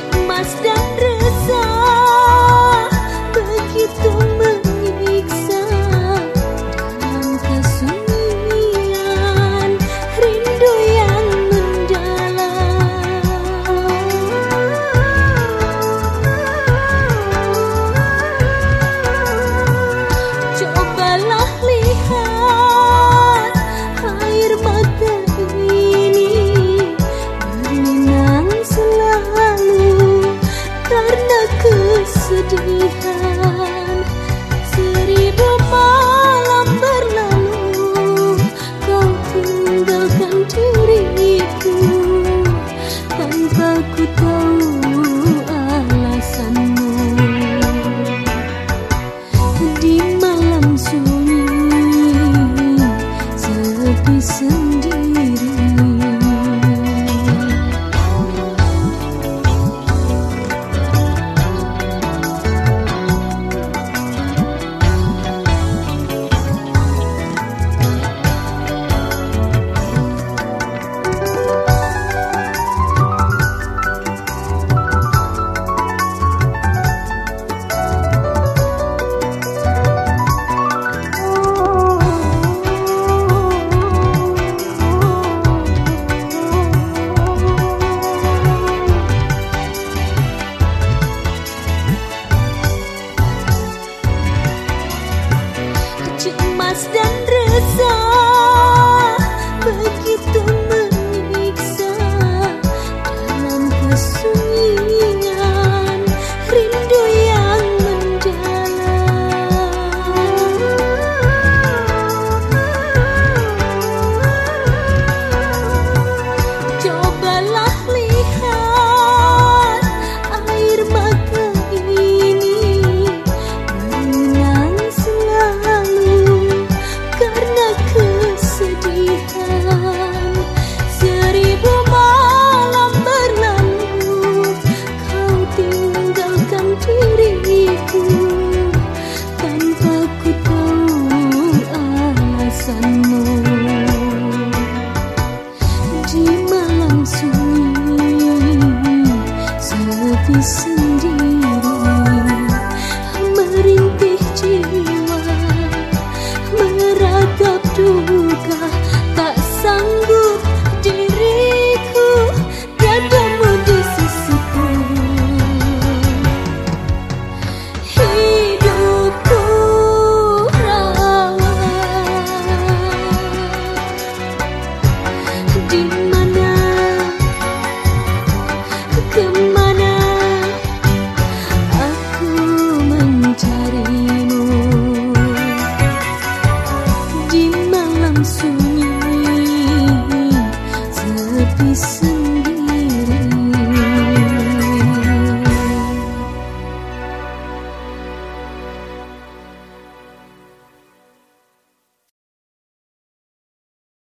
emas dan deep pesanmu di malam sunyi sepi sunyi